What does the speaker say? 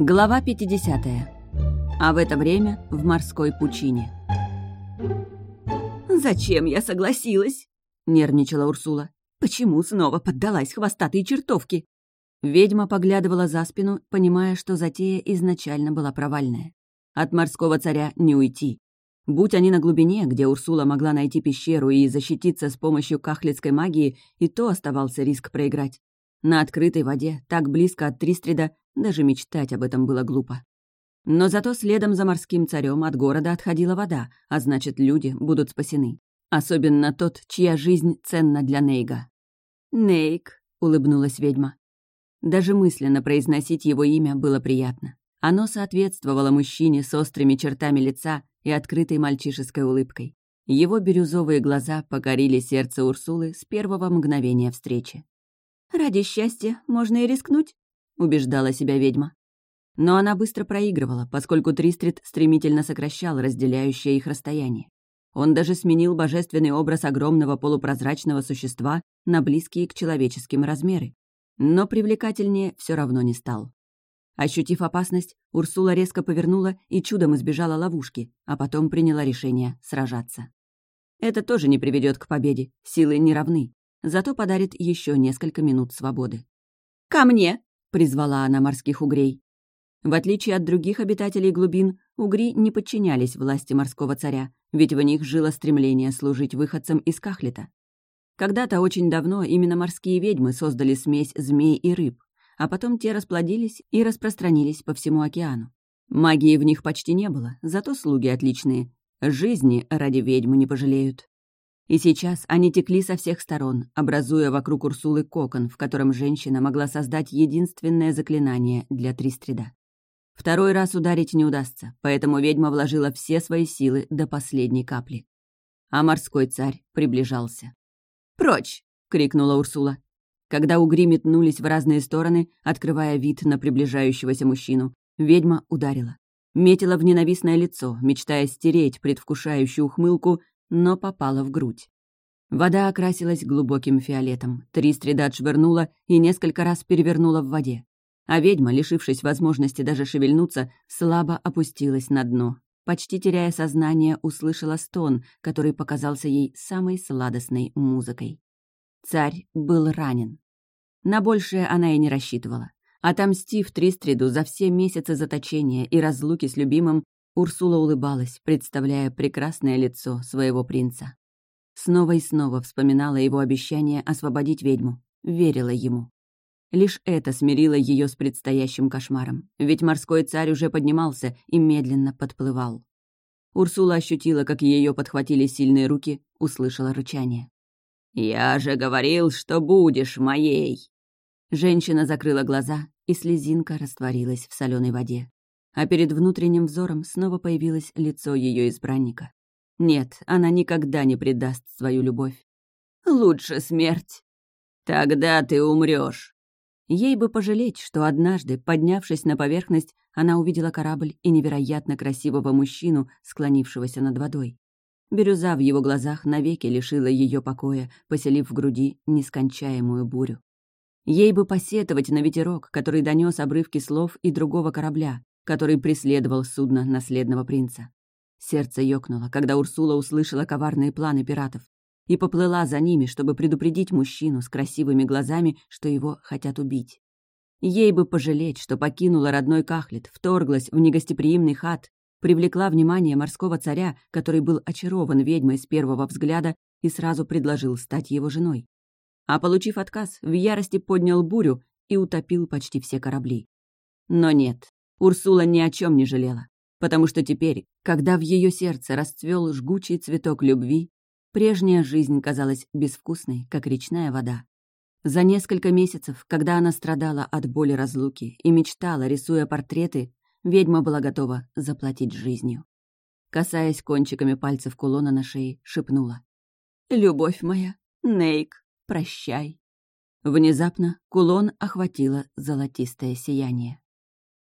Глава 50. А в это время в морской пучине. «Зачем я согласилась?» — нервничала Урсула. «Почему снова поддалась хвостатой чертовке?» Ведьма поглядывала за спину, понимая, что затея изначально была провальная. От морского царя не уйти. Будь они на глубине, где Урсула могла найти пещеру и защититься с помощью кахлицкой магии, и то оставался риск проиграть. На открытой воде, так близко от Тристрида, даже мечтать об этом было глупо. Но зато следом за морским царем от города отходила вода, а значит, люди будут спасены. Особенно тот, чья жизнь ценна для Нейга. «Нейг», — улыбнулась ведьма. Даже мысленно произносить его имя было приятно. Оно соответствовало мужчине с острыми чертами лица и открытой мальчишеской улыбкой. Его бирюзовые глаза покорили сердце Урсулы с первого мгновения встречи. «Ради счастья можно и рискнуть», — убеждала себя ведьма. Но она быстро проигрывала, поскольку Тристрит стремительно сокращал разделяющее их расстояние. Он даже сменил божественный образ огромного полупрозрачного существа на близкие к человеческим размеры. Но привлекательнее все равно не стал. Ощутив опасность, Урсула резко повернула и чудом избежала ловушки, а потом приняла решение сражаться. Это тоже не приведет к победе, силы не равны, зато подарит еще несколько минут свободы. «Ко мне!» — призвала она морских угрей. В отличие от других обитателей глубин, угри не подчинялись власти морского царя, ведь в них жило стремление служить выходцам из Кахлета. Когда-то очень давно именно морские ведьмы создали смесь змей и рыб, а потом те расплодились и распространились по всему океану. Магии в них почти не было, зато слуги отличные. Жизни ради ведьмы не пожалеют. И сейчас они текли со всех сторон, образуя вокруг Урсулы кокон, в котором женщина могла создать единственное заклинание для Тристрида. Второй раз ударить не удастся, поэтому ведьма вложила все свои силы до последней капли. А морской царь приближался. «Прочь!» — крикнула Урсула. Когда угри метнулись в разные стороны, открывая вид на приближающегося мужчину, ведьма ударила. Метила в ненавистное лицо, мечтая стереть предвкушающую ухмылку, но попала в грудь. Вода окрасилась глубоким фиолетом, Тристрида отшвырнула и несколько раз перевернула в воде. А ведьма, лишившись возможности даже шевельнуться, слабо опустилась на дно. Почти теряя сознание, услышала стон, который показался ей самой сладостной музыкой. Царь был ранен. На большее она и не рассчитывала. Отомстив Тристриду за все месяцы заточения и разлуки с любимым, Урсула улыбалась, представляя прекрасное лицо своего принца. Снова и снова вспоминала его обещание освободить ведьму, верила ему. Лишь это смирило ее с предстоящим кошмаром, ведь морской царь уже поднимался и медленно подплывал. Урсула ощутила, как ее подхватили сильные руки, услышала рычание. «Я же говорил, что будешь моей!» Женщина закрыла глаза, и слезинка растворилась в соленой воде. А перед внутренним взором снова появилось лицо ее избранника. Нет, она никогда не предаст свою любовь. «Лучше смерть!» «Тогда ты умрешь. Ей бы пожалеть, что однажды, поднявшись на поверхность, она увидела корабль и невероятно красивого мужчину, склонившегося над водой. Бирюза в его глазах навеки лишила ее покоя, поселив в груди нескончаемую бурю. Ей бы посетовать на ветерок, который донес обрывки слов и другого корабля, который преследовал судно наследного принца. Сердце ёкнуло, когда Урсула услышала коварные планы пиратов и поплыла за ними, чтобы предупредить мужчину с красивыми глазами, что его хотят убить. Ей бы пожалеть, что покинула родной Кахлет, вторглась в негостеприимный хат, привлекла внимание морского царя, который был очарован ведьмой с первого взгляда и сразу предложил стать его женой. А получив отказ, в ярости поднял бурю и утопил почти все корабли. Но нет, Урсула ни о чем не жалела, потому что теперь, когда в ее сердце расцвел жгучий цветок любви, Прежняя жизнь казалась безвкусной, как речная вода. За несколько месяцев, когда она страдала от боли разлуки и мечтала, рисуя портреты, ведьма была готова заплатить жизнью. Касаясь кончиками пальцев кулона на шее, шепнула. «Любовь моя, Нейк, прощай». Внезапно кулон охватило золотистое сияние.